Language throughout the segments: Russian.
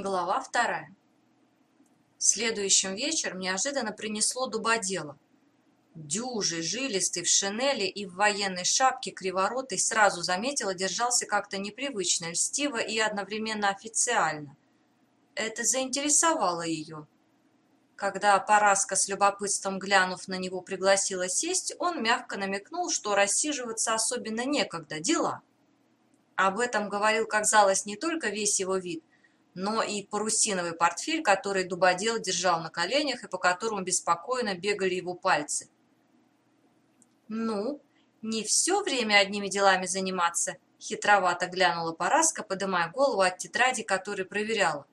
Глава вторая. Следующим вечером неожиданно принесло дубодело. Дюжий, жилистый, в шинели и в военной шапке, криворотый, сразу заметила, держался как-то непривычно, льстиво и одновременно официально. Это заинтересовало ее. Когда Параска с любопытством глянув на него пригласила сесть, он мягко намекнул, что рассиживаться особенно некогда, дела. Об этом говорил, как казалось, не только весь его вид, но и парусиновый портфель, который Дубодел держал на коленях и по которому беспокойно бегали его пальцы. «Ну, не все время одними делами заниматься», — хитровато глянула Параска, подымая голову от тетради, которую проверяла.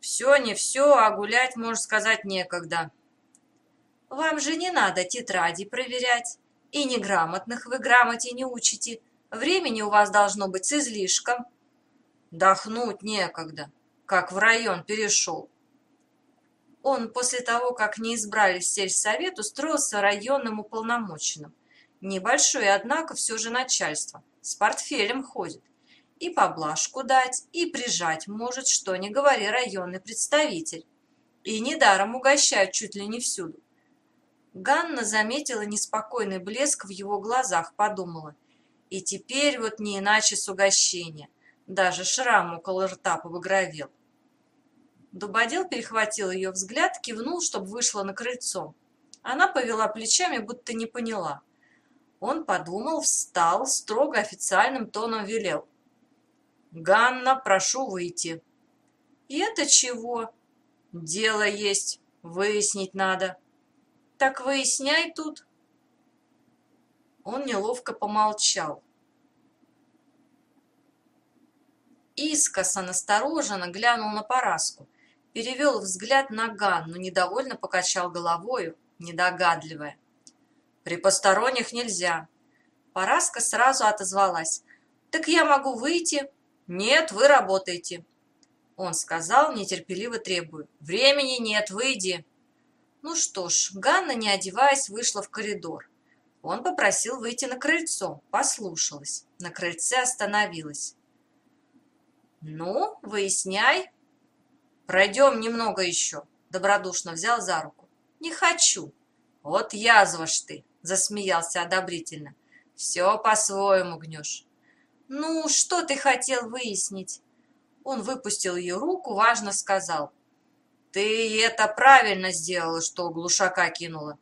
«Все не все, а гулять, можно сказать, некогда». «Вам же не надо тетради проверять, и неграмотных вы грамоте не учите. Времени у вас должно быть с излишком». Дохнуть некогда, как в район перешел. Он после того, как не избрали сельсовет, устроился районным уполномоченным. Небольшое, однако, все же начальство. С портфелем ходит. И поблажку дать, и прижать может, что не говори районный представитель. И недаром угощают чуть ли не всюду. Ганна заметила неспокойный блеск в его глазах, подумала. И теперь вот не иначе с угощения. Даже шрам около рта побагровел. Дубодел перехватил ее взгляд, кивнул, чтобы вышла на крыльцо. Она повела плечами, будто не поняла. Он подумал, встал, строго официальным тоном велел. «Ганна, прошу выйти». «И это чего?» «Дело есть, выяснить надо». «Так выясняй тут». Он неловко помолчал. Искоса настороженно глянул на Параску, перевел взгляд на Ганну, недовольно покачал головою, недогадливая. «При посторонних нельзя». Параска сразу отозвалась. «Так я могу выйти?» «Нет, вы работаете». Он сказал, нетерпеливо требуя. «Времени нет, выйди». Ну что ж, Ганна, не одеваясь, вышла в коридор. Он попросил выйти на крыльцо, послушалась. На крыльце остановилась. «Ну, выясняй». «Пройдем немного еще», — добродушно взял за руку. «Не хочу». «Вот язва ж ты», — засмеялся одобрительно. «Все по-своему гнешь». «Ну, что ты хотел выяснить?» Он выпустил ее руку, важно сказал. «Ты это правильно сделала, что глушака кинула».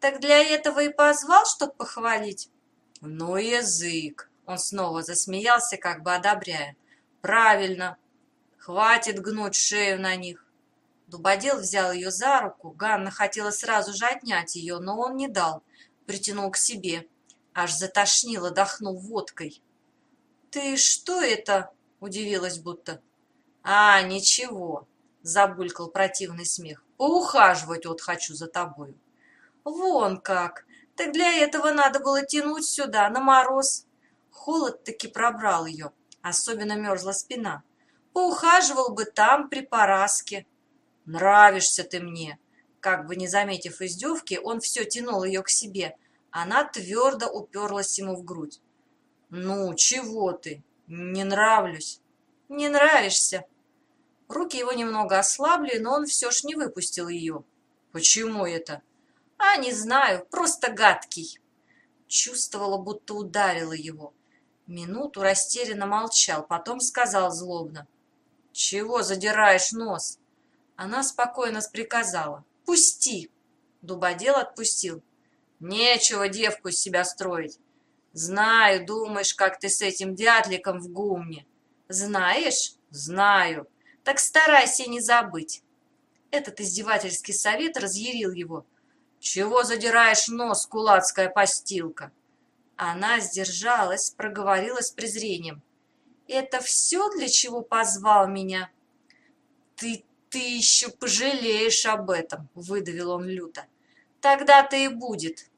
«Так для этого и позвал, чтоб похвалить?» «Ну, язык!» Он снова засмеялся, как бы одобряя. Правильно. Хватит гнуть шею на них. Дубодел взял ее за руку. Ганна хотела сразу же отнять ее, но он не дал. Притянул к себе. Аж затошнило, дохнул водкой. «Ты что это?» — удивилась будто. «А, ничего», — забулькал противный смех. «Поухаживать вот хочу за тобою». «Вон как! Так для этого надо было тянуть сюда, на мороз». Холод таки пробрал ее. Особенно мерзла спина. Поухаживал бы там при Параске. Нравишься ты мне. Как бы не заметив издевки, он все тянул ее к себе. Она твердо уперлась ему в грудь. «Ну, чего ты? Не нравлюсь». «Не нравишься». Руки его немного ослабли, но он все ж не выпустил ее. «Почему это?» «А, не знаю, просто гадкий». Чувствовала, будто ударила его. Минуту растерянно молчал, потом сказал злобно. «Чего задираешь нос?» Она спокойно приказала. «Пусти!» Дубодел отпустил. «Нечего девку из себя строить. Знаю, думаешь, как ты с этим дятликом в гумне. Знаешь? Знаю. Так старайся не забыть». Этот издевательский совет разъярил его. «Чего задираешь нос, кулацкая постилка?» Она сдержалась, проговорила с презрением. «Это все, для чего позвал меня?» «Ты, ты еще пожалеешь об этом», — выдавил он люто. «Тогда-то и будет».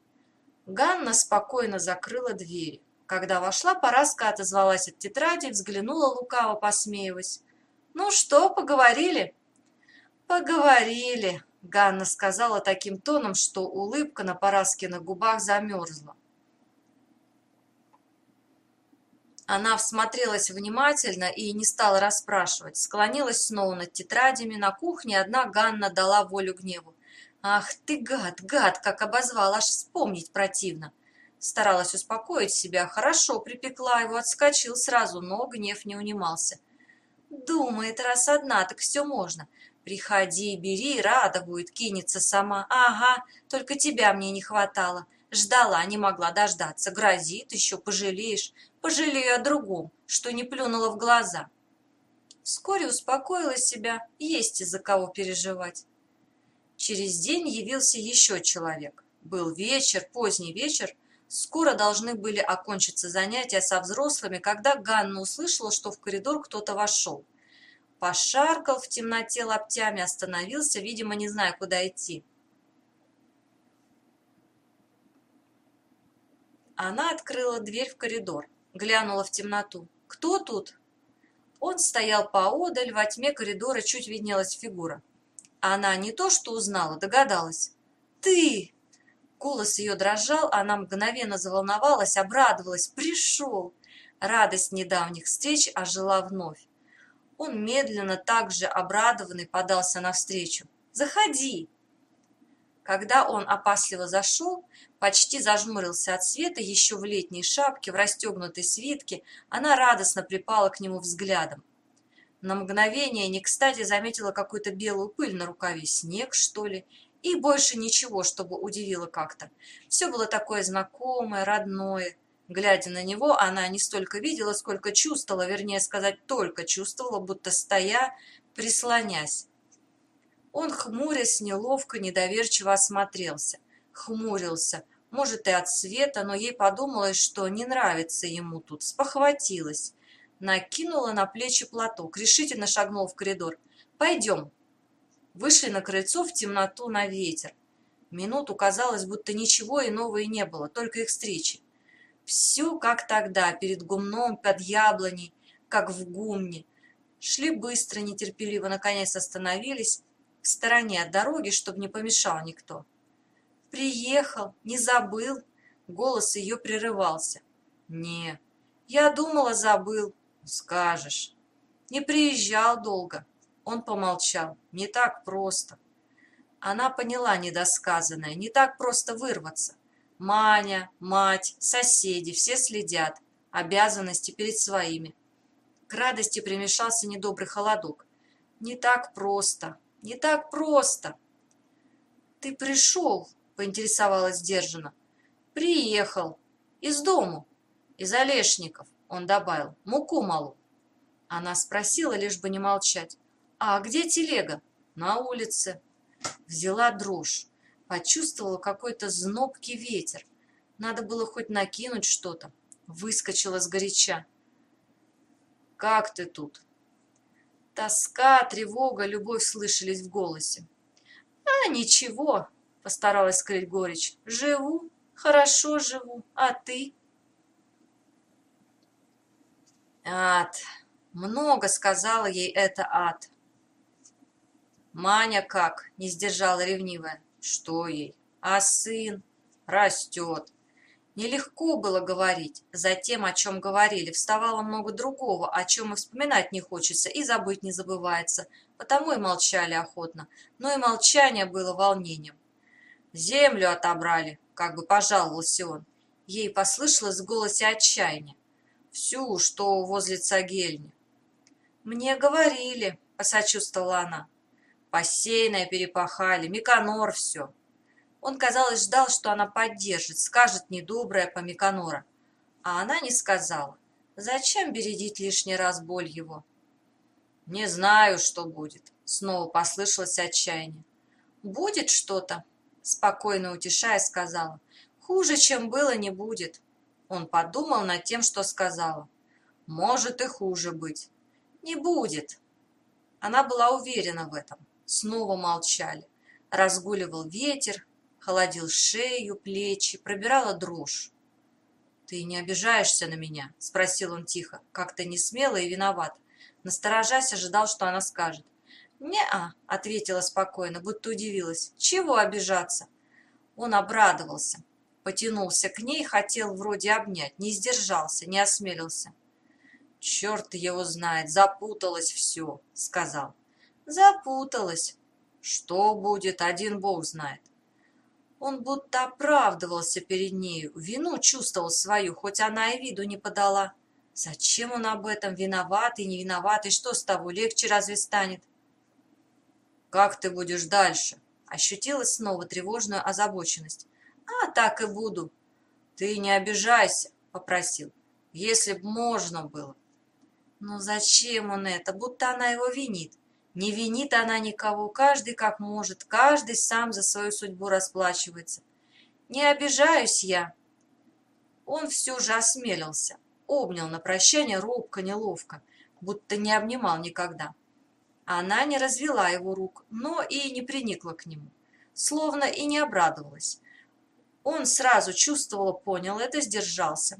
Ганна спокойно закрыла двери. Когда вошла, Параска отозвалась от тетради, взглянула лукаво, посмеиваясь. «Ну что, поговорили?» «Поговорили», — Ганна сказала таким тоном, что улыбка на Параскиных губах замерзла. Она всмотрелась внимательно и не стала расспрашивать. Склонилась снова над тетрадями. На кухне одна Ганна дала волю гневу. «Ах ты, гад, гад, как обозвал, аж вспомнить противно!» Старалась успокоить себя. Хорошо припекла его, отскочил сразу, но гнев не унимался. «Думает, раз одна, так все можно. Приходи, бери, рада будет, кинется сама. Ага, только тебя мне не хватало. Ждала, не могла дождаться. Грозит, еще пожалеешь. Пожалею о другом, что не плюнула в глаза. Вскоре успокоила себя, есть из-за кого переживать. Через день явился еще человек. Был вечер, поздний вечер. Скоро должны были окончиться занятия со взрослыми, когда Ганна услышала, что в коридор кто-то вошел. Пошаркал в темноте лаптями, остановился, видимо, не зная, куда идти. Она открыла дверь в коридор, глянула в темноту. «Кто тут?» Он стоял поодаль, во тьме коридора чуть виднелась фигура. Она не то что узнала, догадалась. «Ты!» Голос ее дрожал, она мгновенно заволновалась, обрадовалась. «Пришел!» Радость недавних встреч ожила вновь. Он медленно, также обрадованный, подался навстречу. «Заходи!» Когда он опасливо зашел, почти зажмурился от света, еще в летней шапке, в расстегнутой свитке, она радостно припала к нему взглядом. На мгновение не кстати заметила какую-то белую пыль на рукаве, снег, что ли, и больше ничего, чтобы удивило как-то. Все было такое знакомое, родное. Глядя на него, она не столько видела, сколько чувствовала, вернее сказать, только чувствовала, будто стоя, прислонясь. Он, хмурясь, неловко, недоверчиво осмотрелся. Хмурился. Может, и от света, но ей подумалось, что не нравится ему тут. Спохватилась. Накинула на плечи платок, решительно шагнул в коридор. «Пойдем». Вышли на крыльцо в темноту на ветер. Минуту казалось, будто ничего иного и не было, только их встречи. Все как тогда, перед гумном, под яблоней, как в гумне. Шли быстро, нетерпеливо, наконец остановились в стороне от дороги, чтобы не помешал никто. «Приехал, не забыл?» Голос ее прерывался. «Не, я думала, забыл. Скажешь. Не приезжал долго». Он помолчал. «Не так просто». Она поняла недосказанное. Не так просто вырваться. Маня, мать, соседи, все следят. Обязанности перед своими. К радости примешался недобрый холодок. Не так просто. Не так просто. Ты пришел, поинтересовалась сдержанно. Приехал. Из дому. Из Олешников, он добавил. Муку малу. Она спросила, лишь бы не молчать. А где телега? На улице. Взяла дрожь. Почувствовала какой-то знобкий ветер. Надо было хоть накинуть что-то. Выскочила сгоряча. «Как ты тут?» Тоска, тревога, любовь слышались в голосе. «А, ничего», — постаралась скрыть горечь. «Живу, хорошо живу, а ты?» «Ад! Много сказала ей это ад!» «Маня как?» — не сдержала ревнивая. «Что ей? А сын? Растет. Нелегко было говорить. За тем, о чем говорили, вставало много другого, о чем и вспоминать не хочется, и забыть не забывается. Потому и молчали охотно. Но и молчание было волнением. «Землю отобрали», — как бы пожаловался он. Ей послышалось в голосе отчаяние. «Всю, что возле цагельни». «Мне говорили», — посочувствовала она. «Посеянное перепахали, Миконор все». Он, казалось, ждал, что она поддержит, скажет недоброе по Миконора. А она не сказала. Зачем бередить лишний раз боль его? «Не знаю, что будет», — снова послышалось отчаяние. «Будет что-то», — спокойно утешая сказала. «Хуже, чем было, не будет». Он подумал над тем, что сказала. «Может и хуже быть». «Не будет». Она была уверена в этом. Снова молчали. Разгуливал ветер, холодил шею, плечи, пробирала дрожь. «Ты не обижаешься на меня?» — спросил он тихо, как-то не смело и виноват. Насторожась, ожидал, что она скажет. «Не-а», — ответила спокойно, будто удивилась. «Чего обижаться?» Он обрадовался, потянулся к ней, хотел вроде обнять, не сдержался, не осмелился. Черт его знает, запуталось все, сказал. Запуталась. Что будет, один бог знает. Он будто оправдывался перед нею, вину чувствовал свою, хоть она и виду не подала. Зачем он об этом виноватый, не виноватый, что с того, легче разве станет? Как ты будешь дальше? Ощутилась снова тревожную озабоченность. А, так и буду. Ты не обижайся, попросил. Если б можно было. Но зачем он это, будто она его винит? Не винит она никого, каждый как может, каждый сам за свою судьбу расплачивается. Не обижаюсь я. Он все же осмелился, обнял на прощание робко, неловко, будто не обнимал никогда. Она не развела его рук, но и не приникла к нему, словно и не обрадовалась. Он сразу чувствовал, понял это, сдержался.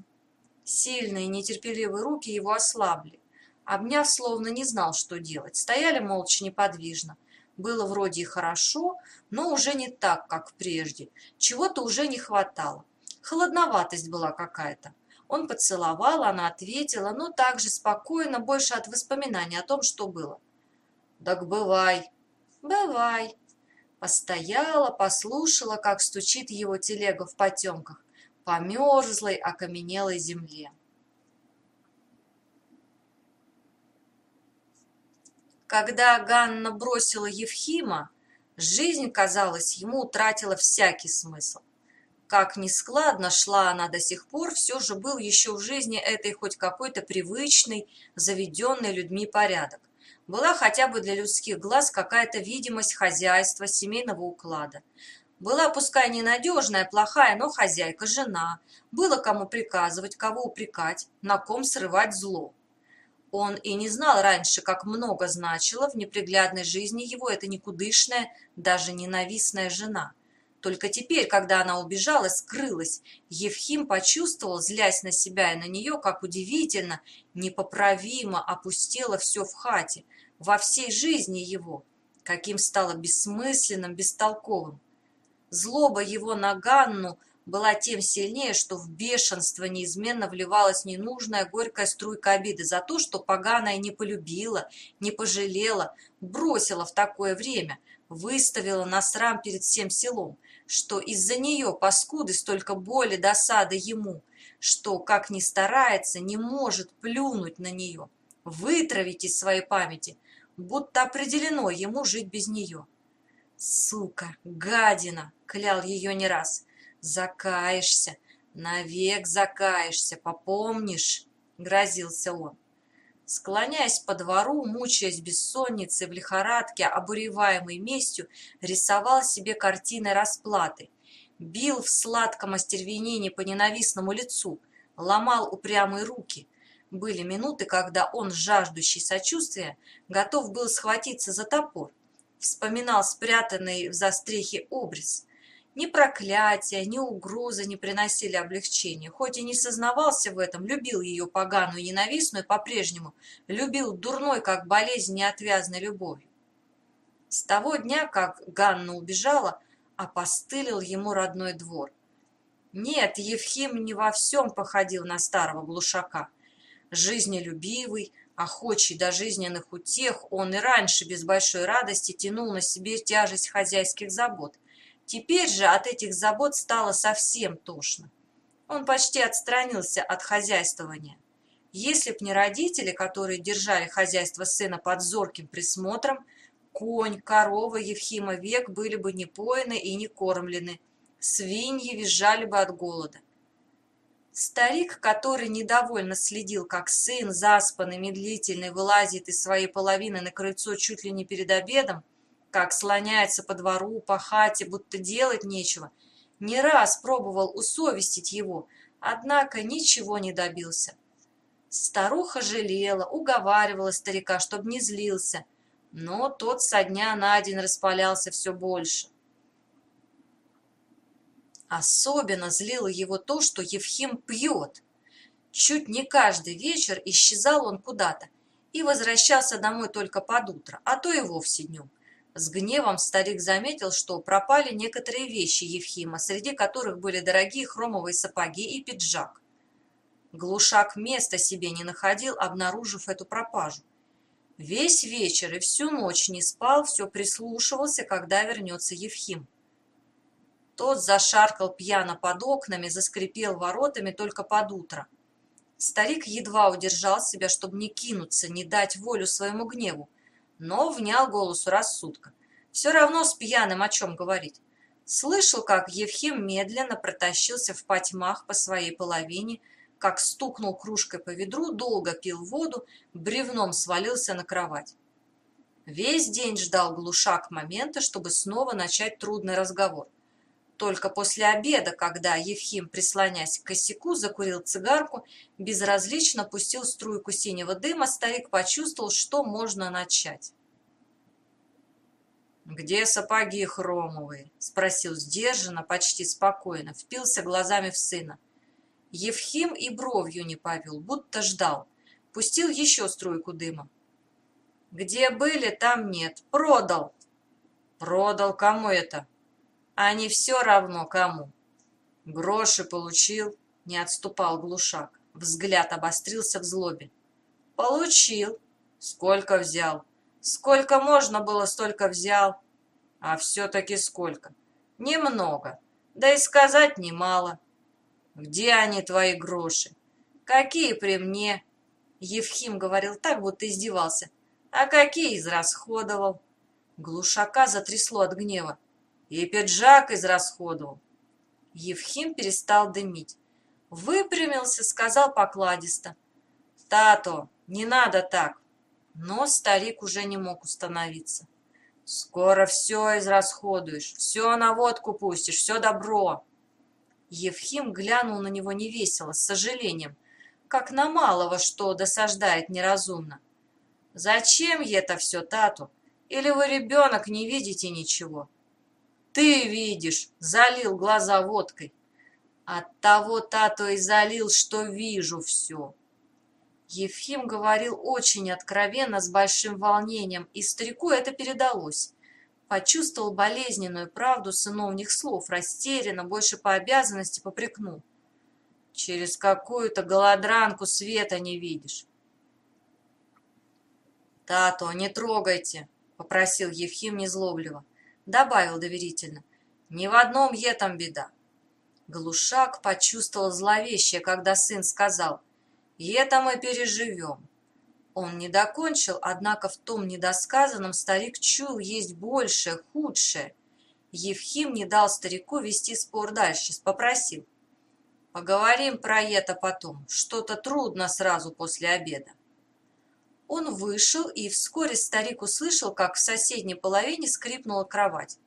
Сильные нетерпеливые руки его ослабли обняв, словно не знал, что делать. Стояли молча неподвижно. Было вроде и хорошо, но уже не так, как прежде. Чего-то уже не хватало. Холодноватость была какая-то. Он поцеловал, она ответила, но так же спокойно, больше от воспоминаний о том, что было. «Так бывай». «Бывай». Постояла, послушала, как стучит его телега в потемках по мерзлой, окаменелой земле. Когда Ганна бросила Евхима, жизнь, казалось, ему утратила всякий смысл. Как ни складно шла она до сих пор, все же был еще в жизни этой хоть какой-то привычный, заведенный людьми порядок. Была хотя бы для людских глаз какая-то видимость хозяйства, семейного уклада. Была, пускай ненадежная, плохая, но хозяйка, жена. Было кому приказывать, кого упрекать, на ком срывать зло. Он и не знал раньше, как много значила в неприглядной жизни его эта никудышная, даже ненавистная жена. Только теперь, когда она убежала, скрылась, Евхим почувствовал, злясь на себя и на нее, как удивительно, непоправимо опустело все в хате, во всей жизни его, каким стало бессмысленным, бестолковым. Злоба его на Ганну – была тем сильнее, что в бешенство неизменно вливалась ненужная горькая струйка обиды за то, что поганая не полюбила, не пожалела, бросила в такое время, выставила на срам перед всем селом, что из-за нее, паскуды, столько боли, досады ему, что, как ни старается, не может плюнуть на нее, вытравить из своей памяти, будто определено ему жить без нее. «Сука, гадина!» — клял ее не раз — Закаешься, навек закаешься, попомнишь, грозился он. Склоняясь по двору, мучаясь бессонницей в лихорадке, обуреваемой местью, рисовал себе картины расплаты. Бил в сладком остервенении по ненавистному лицу, ломал упрямые руки. Были минуты, когда он, жаждущий сочувствия, готов был схватиться за топор. Вспоминал спрятанный в застрехе обрез. Ни проклятия, ни угрозы не приносили облегчения. Хоть и не сознавался в этом, любил ее поганую и ненавистную по-прежнему, любил дурной, как болезнь, неотвязной любовью. С того дня, как Ганна убежала, опостылил ему родной двор. Нет, Евхим не во всем походил на старого глушака. Жизнелюбивый, охочий до жизненных утех, он и раньше без большой радости тянул на себе тяжесть хозяйских забот – Теперь же от этих забот стало совсем тошно. Он почти отстранился от хозяйствования. Если б не родители, которые держали хозяйство сына под зорким присмотром, конь, корова Евхима век были бы не поены и не кормлены, свиньи визжали бы от голода. Старик, который недовольно следил, как сын, заспанный, медлительный, вылазит из своей половины на крыльцо чуть ли не перед обедом, как слоняется по двору, по хате, будто делать нечего. Не раз пробовал усовестить его, однако ничего не добился. Старуха жалела, уговаривала старика, чтобы не злился, но тот со дня на день распалялся все больше. Особенно злило его то, что Евхим пьет. Чуть не каждый вечер исчезал он куда-то и возвращался домой только под утро, а то и вовсе днем. С гневом старик заметил, что пропали некоторые вещи Евхима, среди которых были дорогие хромовые сапоги и пиджак. Глушак места себе не находил, обнаружив эту пропажу. Весь вечер и всю ночь не спал, все прислушивался, когда вернется Евхим. Тот зашаркал пьяно под окнами, заскрипел воротами только под утро. Старик едва удержал себя, чтобы не кинуться, не дать волю своему гневу, но внял голосу рассудка. Все равно с пьяным о чем говорить. Слышал, как Евхим медленно протащился в потьмах по своей половине, как стукнул кружкой по ведру, долго пил воду, бревном свалился на кровать. Весь день ждал глушак момента, чтобы снова начать трудный разговор. Только после обеда, когда Евхим, прислонясь к косяку, закурил цигарку, безразлично пустил струйку синего дыма, старик почувствовал, что можно начать. «Где сапоги хромовые?» — спросил сдержанно, почти спокойно, впился глазами в сына. Евхим и бровью не повел, будто ждал. Пустил еще струйку дыма. «Где были, там нет. Продал!» «Продал кому это?» А не все равно кому. Гроши получил, не отступал глушак. Взгляд обострился в злобе. Получил. Сколько взял? Сколько можно было, столько взял. А все-таки сколько? Немного. Да и сказать немало. Где они, твои гроши? Какие при мне? Евхим говорил так, будто издевался. А какие израсходовал? Глушака затрясло от гнева. И пиджак израсходовал. Евхим перестал дымить. Выпрямился, сказал покладисто. «Тато, не надо так!» Но старик уже не мог установиться. «Скоро все израсходуешь, все на водку пустишь, все добро!» Евхим глянул на него невесело, с сожалением, как на малого, что досаждает неразумно. «Зачем это все, Тату? Или вы, ребенок, не видите ничего?» Ты видишь, залил глаза водкой. От того Тато и залил, что вижу все. Ефим говорил очень откровенно, с большим волнением, и старику это передалось. Почувствовал болезненную правду сыновних слов, растерянно, больше по обязанности попрекнул. Через какую-то голодранку света не видишь. «Тато, не трогайте!» — попросил Евхим незлобливо добавил доверительно. «Ни в одном этом беда». Глушак почувствовал зловещее, когда сын сказал «Это мы переживем». Он не докончил, однако в том недосказанном старик чул есть большее, худшее. Евхим не дал старику вести спор дальше, попросил. «Поговорим про это потом. Что-то трудно сразу после обеда». Он вышел, и вскоре старик услышал, как в соседней половине скрипнула кровать.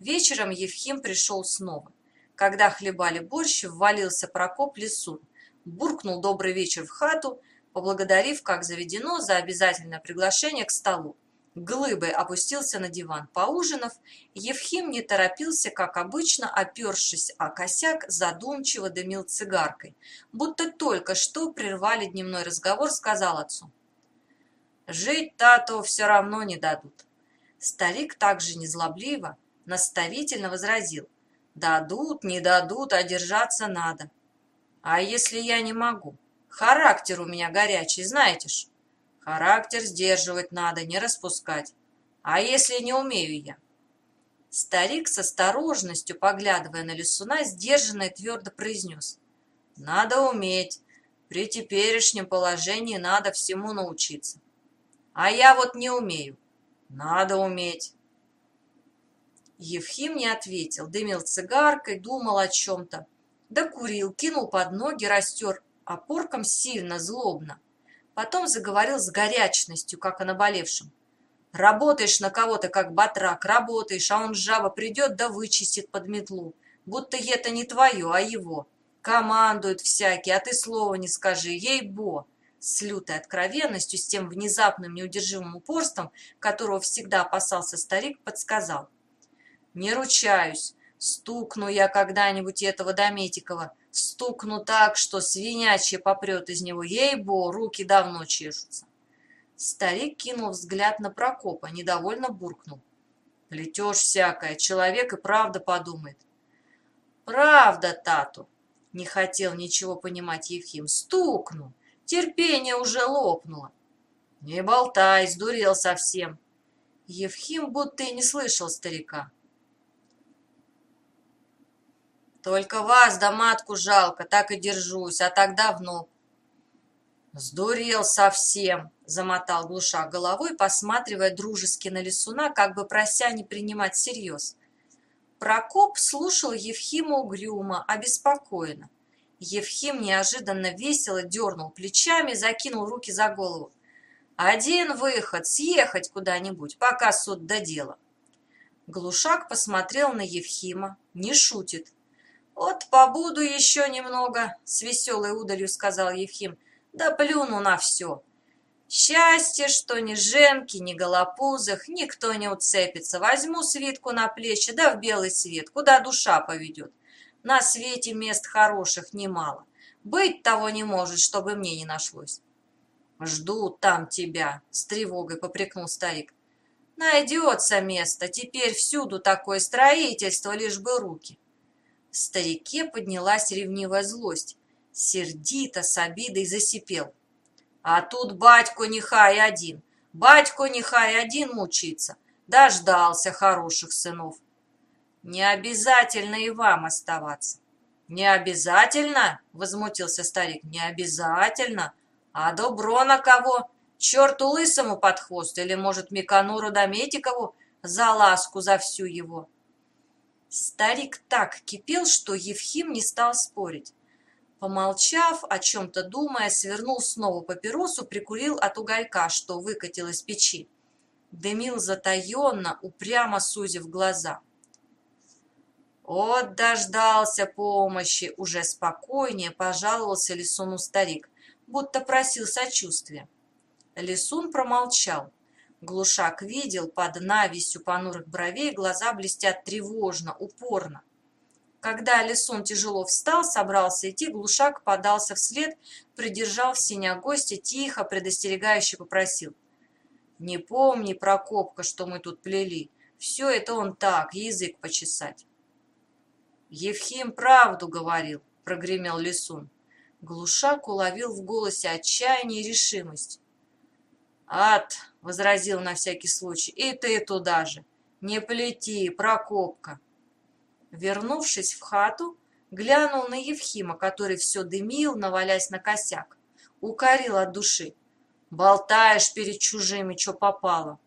Вечером Евхим пришел снова. Когда хлебали борщ, ввалился Прокоп Лисун, буркнул добрый вечер в хату, поблагодарив, как заведено, за обязательное приглашение к столу. Глыбой опустился на диван. Поужинав, Евхим не торопился, как обычно, опершись о косяк, задумчиво дымил цигаркой. Будто только что прервали дневной разговор, сказал отцу. Жить Тато все равно не дадут. Старик также незлобливо, наставительно возразил. Дадут, не дадут, а держаться надо. А если я не могу? Характер у меня горячий, знаете ж. Характер сдерживать надо, не распускать. А если не умею я? Старик с осторожностью, поглядывая на лесуна, сдержанно и твердо произнес. Надо уметь. При теперешнем положении надо всему научиться. А я вот не умею. Надо уметь. Евхим не ответил, дымил цигаркой, думал о чем-то. Да курил, кинул под ноги, растер опорком сильно, злобно. Потом заговорил с горячностью, как о наболевшем. Работаешь на кого-то, как батрак, работаешь, а он жаба придет да вычистит под метлу. Будто это не твое, а его. Командует всякий, а ты слова не скажи, ей-бо с лютой откровенностью, с тем внезапным неудержимым упорством, которого всегда опасался старик, подсказал. «Не ручаюсь, стукну я когда-нибудь этого Дометикова, стукну так, что свинячье попрет из него, ей-бо, руки давно чешутся». Старик кинул взгляд на Прокопа, недовольно буркнул. «Плетешь всякое, человек и правда подумает». «Правда, Тату, Не хотел ничего понимать Евхим. Стукну. Терпение уже лопнуло. Не болтай, сдурел совсем. Евхим будто и не слышал старика. Только вас да матку жалко, так и держусь, а так давно. Сдурел совсем, замотал глуша головой, посматривая дружески на лесуна, как бы прося не принимать всерьез. Прокоп слушал Евхима угрюмо, обеспокоенно. Евхим неожиданно весело дернул плечами, закинул руки за голову. «Один выход, съехать куда-нибудь, пока суд до дела». Глушак посмотрел на Евхима, не шутит. «Вот побуду еще немного», — с веселой удалью сказал Евхим. «Да плюну на все. Счастье, что ни Женки, ни Голопузых никто не уцепится. Возьму свитку на плечи, да в белый свет, куда душа поведет. На свете мест хороших немало. Быть того не может, чтобы мне не нашлось. Жду там тебя, с тревогой попрекнул старик. Найдется место, теперь всюду такое строительство, лишь бы руки. В старике поднялась ревнивая злость. Сердито, с обидой засипел. А тут батько нехай один, батько нехай один мучится. Дождался хороших сынов. Не обязательно и вам оставаться. Не обязательно, возмутился старик, не обязательно. А добро на кого? Черту лысому под хвост или, может, Микануру Дометикову за ласку за всю его. Старик так кипел, что Евхим не стал спорить. Помолчав, о чем-то думая, свернул снова папиросу, прикурил от уголька, что выкатил из печи. Дымил затаенно, упрямо сузив глаза. «Вот дождался помощи!» Уже спокойнее пожаловался Лисуну старик, будто просил сочувствия. Лисун промолчал. Глушак видел, под нависью понурых бровей глаза блестят тревожно, упорно. Когда Алисон тяжело встал, собрался идти, глушак подался вслед, придержал в синя гостя, тихо, предостерегающе попросил. «Не помни, Прокопка, что мы тут плели. Все это он так, язык почесать». «Евхим правду говорил», — прогремел Лисун. Глушак уловил в голосе отчаяние и решимость. «Ад!» — возразил на всякий случай. «И ты туда же! Не плети, Прокопка!» Вернувшись в хату, глянул на Евхима, который все дымил, навалясь на косяк. Укорил от души. «Болтаешь перед чужими, что попало!»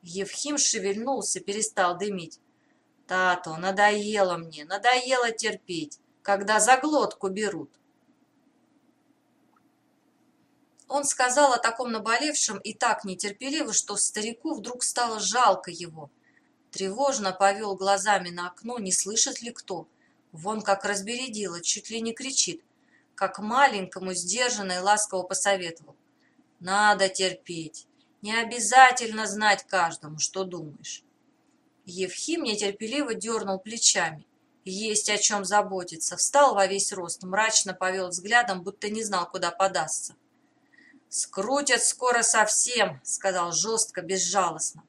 Евхим шевельнулся, перестал дымить. «Тато, надоело мне, надоело терпеть, когда за глотку берут!» Он сказал о таком наболевшем и так нетерпеливо, что старику вдруг стало жалко его – Тревожно повел глазами на окно, не слышит ли кто. Вон как разбередила, чуть ли не кричит. Как маленькому сдержанно и ласково посоветовал. Надо терпеть. Не обязательно знать каждому, что думаешь. Евхим нетерпеливо дернул плечами. Есть о чем заботиться. Встал во весь рост, мрачно повел взглядом, будто не знал, куда податься. «Скрутят скоро совсем», — сказал жестко, безжалостно.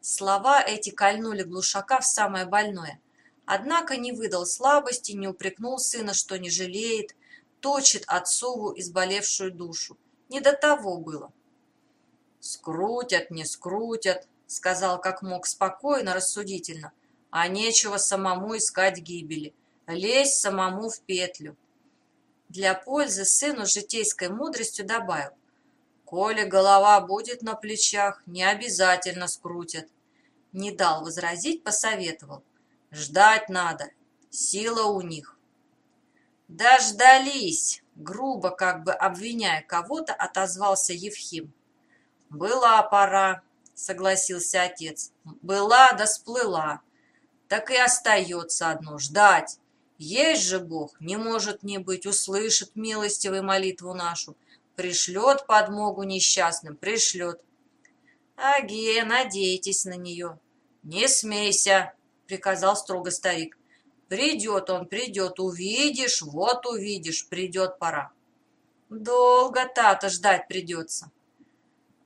Слова эти кольнули глушака в самое больное. Однако не выдал слабости, не упрекнул сына, что не жалеет, точит отцову изболевшую душу. Не до того было. «Скрутят, не скрутят», — сказал как мог спокойно, рассудительно, «а нечего самому искать гибели, лезь самому в петлю». Для пользы сыну житейской мудростью добавил, Коли голова будет на плечах, не обязательно скрутят. Не дал возразить, посоветовал. Ждать надо, сила у них. Дождались, грубо как бы обвиняя кого-то, отозвался Евхим. Была пора, согласился отец. Была да сплыла. Так и остается одно — ждать. Есть же Бог, не может не быть, услышит милостивой молитву нашу, Пришлет подмогу несчастным, пришлет. Аге, надейтесь на нее. Не смейся, приказал строго старик. Придет он, придет, увидишь, вот увидишь, придет пора. Долго тата ждать придется.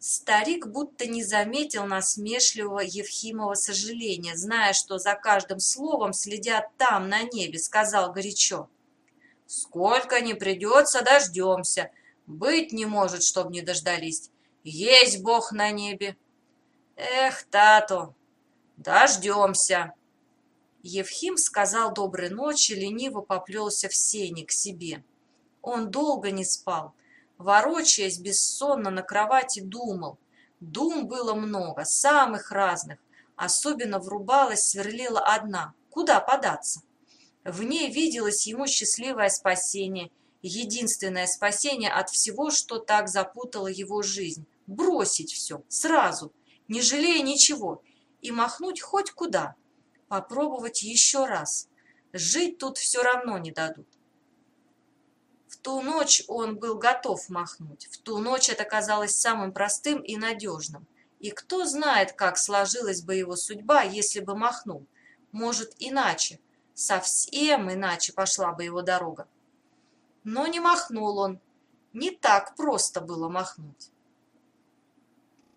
Старик будто не заметил насмешливого Евхимова сожаления, зная, что за каждым словом следят там, на небе, сказал горячо. Сколько не придется, дождемся. Быть не может, чтоб не дождались. Есть Бог на небе. Эх, Тато, дождемся. Евхим сказал доброй ночи, лениво поплелся в сени к себе. Он долго не спал, ворочаясь бессонно на кровати, думал. Дум было много, самых разных. Особенно врубалась, сверлила одна. Куда податься? В ней виделось ему счастливое спасение, единственное спасение от всего, что так запутало его жизнь. Бросить все, сразу, не жалея ничего, и махнуть хоть куда. Попробовать еще раз. Жить тут все равно не дадут. Ту ночь он был готов махнуть. В ту ночь это казалось самым простым и надежным. И кто знает, как сложилась бы его судьба, если бы махнул. Может, иначе, совсем иначе пошла бы его дорога. Но не махнул он. Не так просто было махнуть.